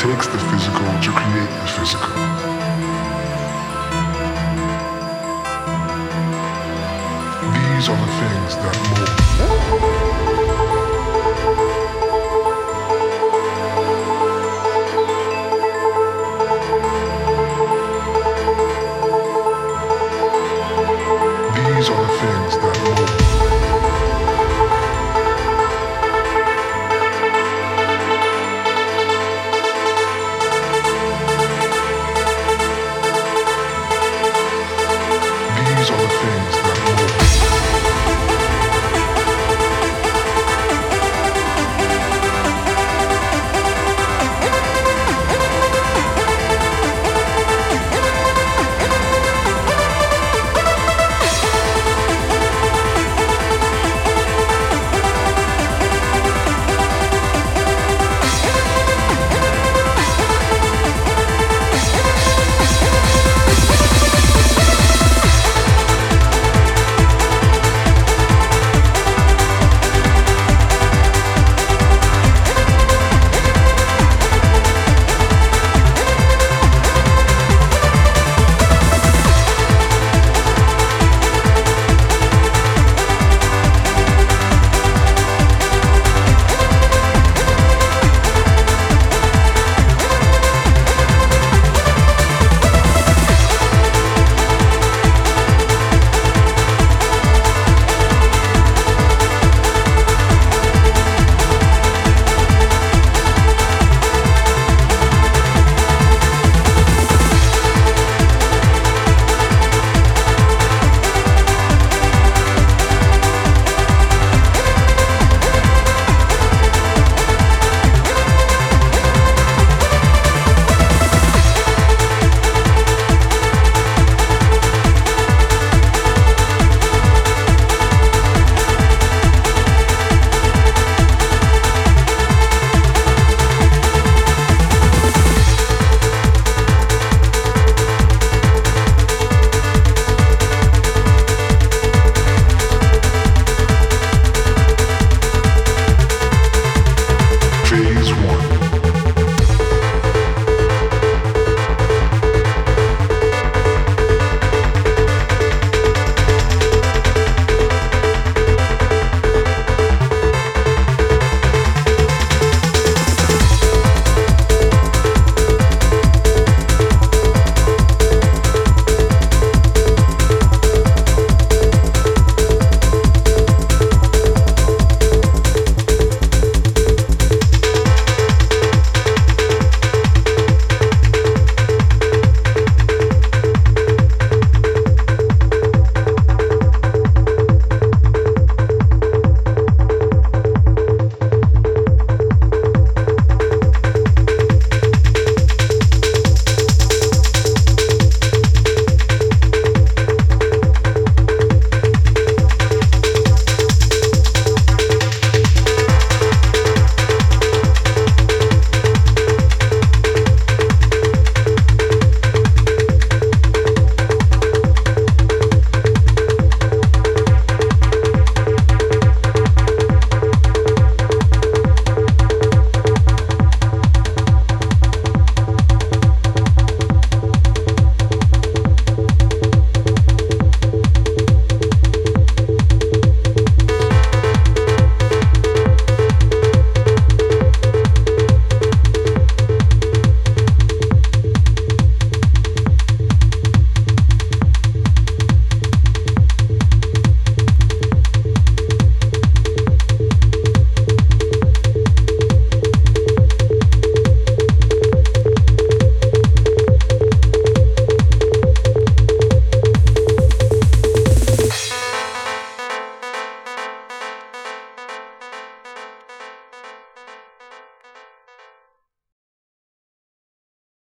takes the physical to create the physical. These are the things that move.